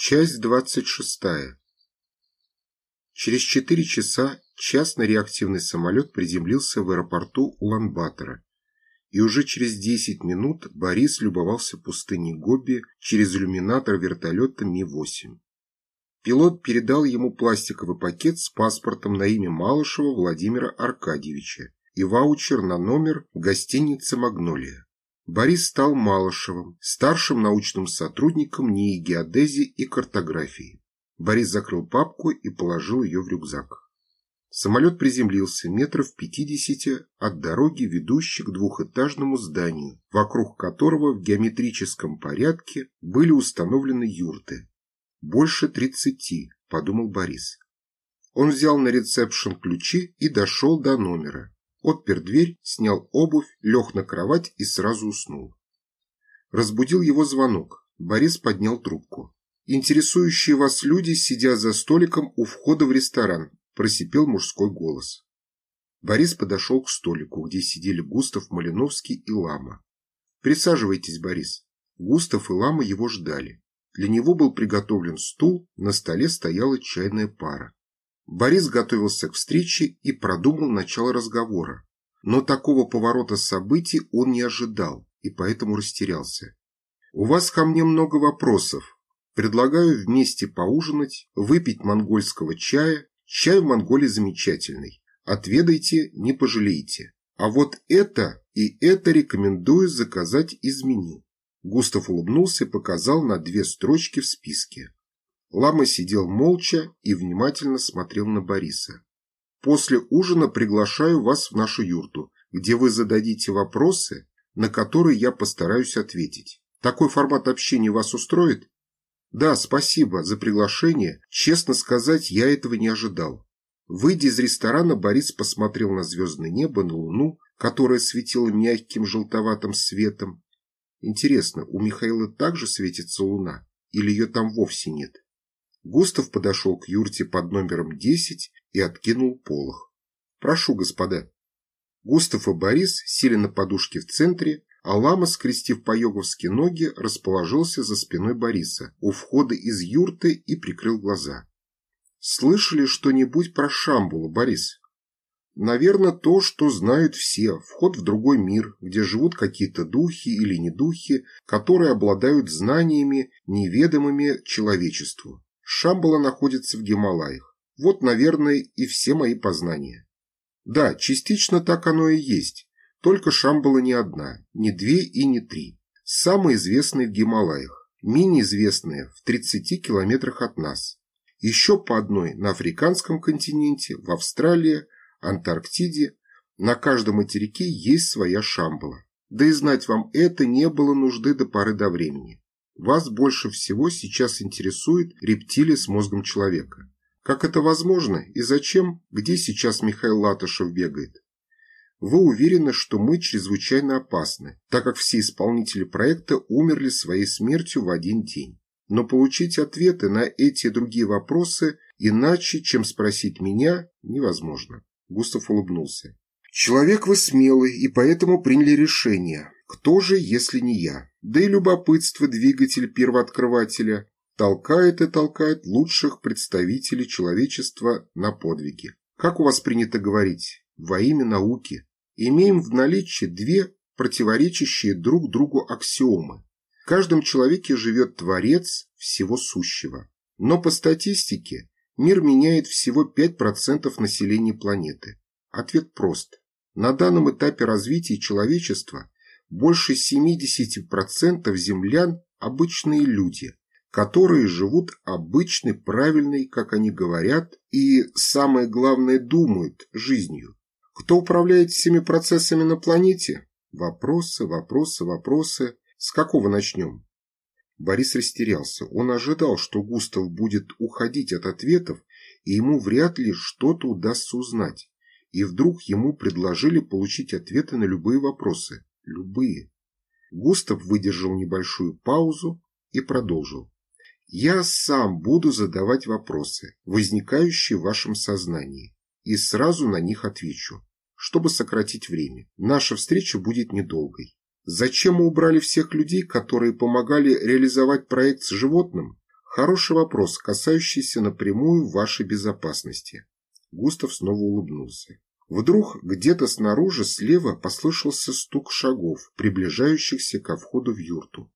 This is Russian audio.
Часть двадцать шестая. Через четыре часа частный реактивный самолет приземлился в аэропорту Улан-Батора. И уже через десять минут Борис любовался пустыней Гоби через иллюминатор вертолета Ми-8. Пилот передал ему пластиковый пакет с паспортом на имя Малышева Владимира Аркадьевича и ваучер на номер в гостинице «Магнолия». Борис стал Малышевым, старшим научным сотрудником НИИ геодезии и картографии. Борис закрыл папку и положил ее в рюкзак. Самолет приземлился метров пятидесяти от дороги, ведущей к двухэтажному зданию, вокруг которого в геометрическом порядке были установлены юрты. «Больше тридцати», – подумал Борис. Он взял на ресепшн ключи и дошел до номера отпер дверь, снял обувь, лег на кровать и сразу уснул. Разбудил его звонок. Борис поднял трубку. «Интересующие вас люди сидят за столиком у входа в ресторан», – просипел мужской голос. Борис подошел к столику, где сидели Густав Малиновский и Лама. «Присаживайтесь, Борис». Густав и Лама его ждали. Для него был приготовлен стул, на столе стояла чайная пара. Борис готовился к встрече и продумал начало разговора. Но такого поворота событий он не ожидал и поэтому растерялся. «У вас ко мне много вопросов. Предлагаю вместе поужинать, выпить монгольского чая. Чай в Монголии замечательный. Отведайте, не пожалеете. А вот это и это рекомендую заказать из меню». Густав улыбнулся и показал на две строчки в списке. Лама сидел молча и внимательно смотрел на Бориса. «После ужина приглашаю вас в нашу юрту, где вы зададите вопросы, на которые я постараюсь ответить. Такой формат общения вас устроит?» «Да, спасибо за приглашение. Честно сказать, я этого не ожидал». Выйдя из ресторана, Борис посмотрел на звездное небо, на луну, которая светила мягким желтоватым светом. Интересно, у Михаила также светится луна? Или ее там вовсе нет? Густав подошел к юрте под номером 10 и откинул полог. «Прошу, господа». Густав и Борис сели на подушке в центре, а лама, скрестив по-йоговски ноги, расположился за спиной Бориса у входа из юрты и прикрыл глаза. «Слышали что-нибудь про Шамбула, Борис?» «Наверное, то, что знают все. Вход в другой мир, где живут какие-то духи или недухи, которые обладают знаниями, неведомыми человечеству. Шамбала находится в Гималаях. Вот, наверное, и все мои познания. Да, частично так оно и есть. Только Шамбала не одна, не две и не три. Самые известные в Гималаях, менее известные в 30 километрах от нас. Еще по одной на африканском континенте, в Австралии, Антарктиде. На каждом материке есть своя Шамбала. Да и знать вам это не было нужды до поры до времени. Вас больше всего сейчас интересует рептилия с мозгом человека. Как это возможно и зачем, где сейчас Михаил Латышев бегает? Вы уверены, что мы чрезвычайно опасны, так как все исполнители проекта умерли своей смертью в один день. Но получить ответы на эти другие вопросы иначе, чем спросить меня, невозможно. Густав улыбнулся. Человек вы смелый и поэтому приняли решение. Кто же, если не я? Да и любопытство двигатель первооткрывателя толкает и толкает лучших представителей человечества на подвиги. Как у вас принято говорить? Во имя науки. Имеем в наличии две противоречащие друг другу аксиомы. В каждом человеке живет Творец всего сущего. Но по статистике мир меняет всего 5% населения планеты. Ответ прост. На данном этапе развития человечества больше 70% землян – обычные люди, которые живут обычной, правильной, как они говорят, и, самое главное, думают жизнью. Кто управляет всеми процессами на планете? Вопросы, вопросы, вопросы. С какого начнем? Борис растерялся. Он ожидал, что Густав будет уходить от ответов, и ему вряд ли что-то удастся узнать. И вдруг ему предложили получить ответы на любые вопросы. Любые. Густав выдержал небольшую паузу и продолжил. Я сам буду задавать вопросы, возникающие в вашем сознании, и сразу на них отвечу, чтобы сократить время. Наша встреча будет недолгой. Зачем мы убрали всех людей, которые помогали реализовать проект с животным? Хороший вопрос, касающийся напрямую вашей безопасности. Густав снова улыбнулся. Вдруг где-то снаружи слева послышался стук шагов, приближающихся ко входу в юрту.